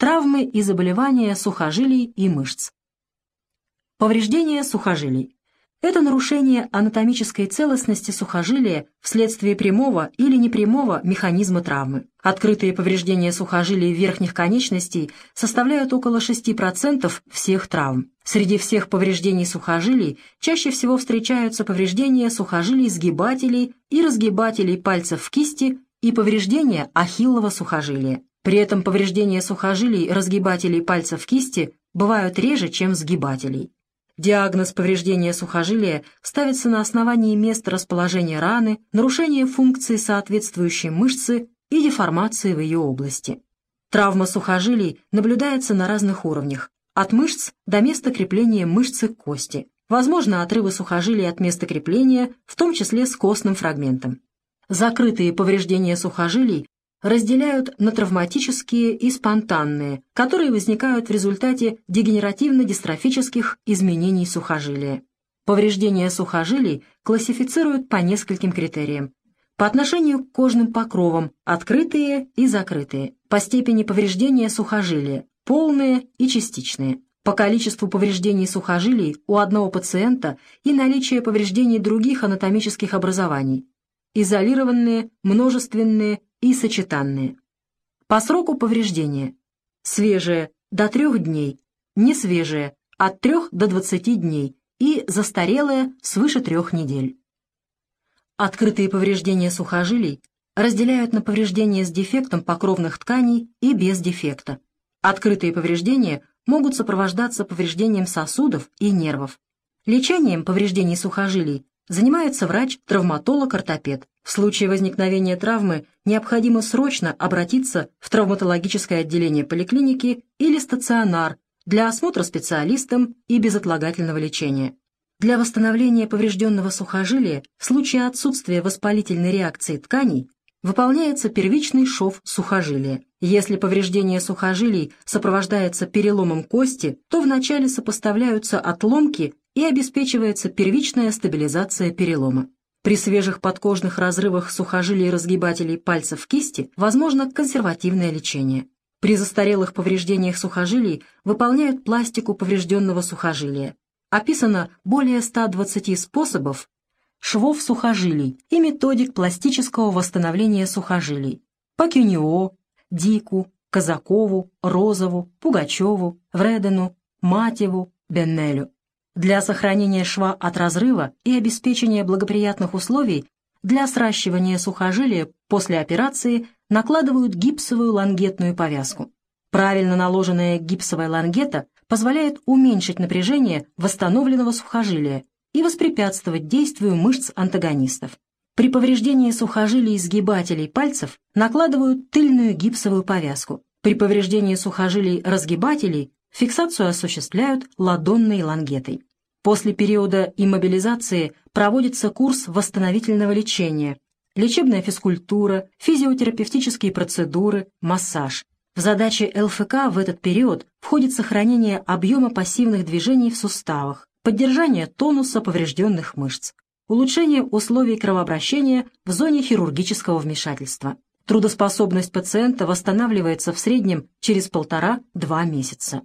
Травмы и заболевания сухожилий и мышц. Повреждение сухожилий. Это нарушение анатомической целостности сухожилия вследствие прямого или непрямого механизма травмы. Открытые повреждения сухожилий верхних конечностей составляют около 6% всех травм. Среди всех повреждений сухожилий чаще всего встречаются повреждения сухожилий сгибателей и разгибателей пальцев кисти и повреждения ахиллова сухожилия. При этом повреждения сухожилий разгибателей пальцев кисти бывают реже, чем сгибателей. Диагноз повреждения сухожилия ставится на основании места расположения раны, нарушения функции соответствующей мышцы и деформации в ее области. Травма сухожилий наблюдается на разных уровнях, от мышц до места крепления мышцы к кости. Возможно, отрывы сухожилий от места крепления, в том числе с костным фрагментом. Закрытые повреждения сухожилий разделяют на травматические и спонтанные, которые возникают в результате дегенеративно-дистрофических изменений сухожилия. Повреждения сухожилий классифицируют по нескольким критериям. По отношению к кожным покровам – открытые и закрытые, по степени повреждения сухожилия – полные и частичные, по количеству повреждений сухожилий у одного пациента и наличие повреждений других анатомических образований, изолированные, множественные и сочетанные. По сроку повреждения. Свежее – до трех дней, несвежее – от трех до двадцати дней и застарелое – свыше трех недель. Открытые повреждения сухожилий разделяют на повреждения с дефектом покровных тканей и без дефекта. Открытые повреждения могут сопровождаться повреждением сосудов и нервов. Лечением повреждений сухожилий занимается врач-травматолог-ортопед. В случае возникновения травмы необходимо срочно обратиться в травматологическое отделение поликлиники или стационар для осмотра специалистом и безотлагательного лечения. Для восстановления поврежденного сухожилия в случае отсутствия воспалительной реакции тканей выполняется первичный шов сухожилия. Если повреждение сухожилий сопровождается переломом кости, то вначале сопоставляются отломки и обеспечивается первичная стабилизация перелома. При свежих подкожных разрывах сухожилий разгибателей пальцев кисти возможно консервативное лечение. При застарелых повреждениях сухожилий выполняют пластику поврежденного сухожилия. Описано более 120 способов швов сухожилий и методик пластического восстановления сухожилий по Кюнио, Дику, Казакову, Розову, Пугачеву, Вредену, Матеву, Беннелю. Для сохранения шва от разрыва и обеспечения благоприятных условий для сращивания сухожилия после операции накладывают гипсовую лангетную повязку. Правильно наложенная гипсовая лангета позволяет уменьшить напряжение восстановленного сухожилия и воспрепятствовать действию мышц-антагонистов. При повреждении сухожилий сгибателей пальцев накладывают тыльную гипсовую повязку. При повреждении сухожилий разгибателей Фиксацию осуществляют ладонной лангетой. После периода иммобилизации проводится курс восстановительного лечения, лечебная физкультура, физиотерапевтические процедуры, массаж. В задачи ЛФК в этот период входит сохранение объема пассивных движений в суставах, поддержание тонуса поврежденных мышц, улучшение условий кровообращения в зоне хирургического вмешательства. Трудоспособность пациента восстанавливается в среднем через полтора-два месяца.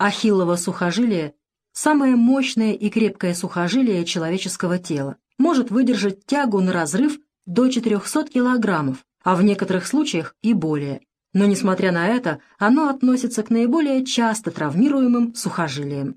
Ахиллово сухожилие – самое мощное и крепкое сухожилие человеческого тела, может выдержать тягу на разрыв до 400 килограммов, а в некоторых случаях и более. Но, несмотря на это, оно относится к наиболее часто травмируемым сухожилиям.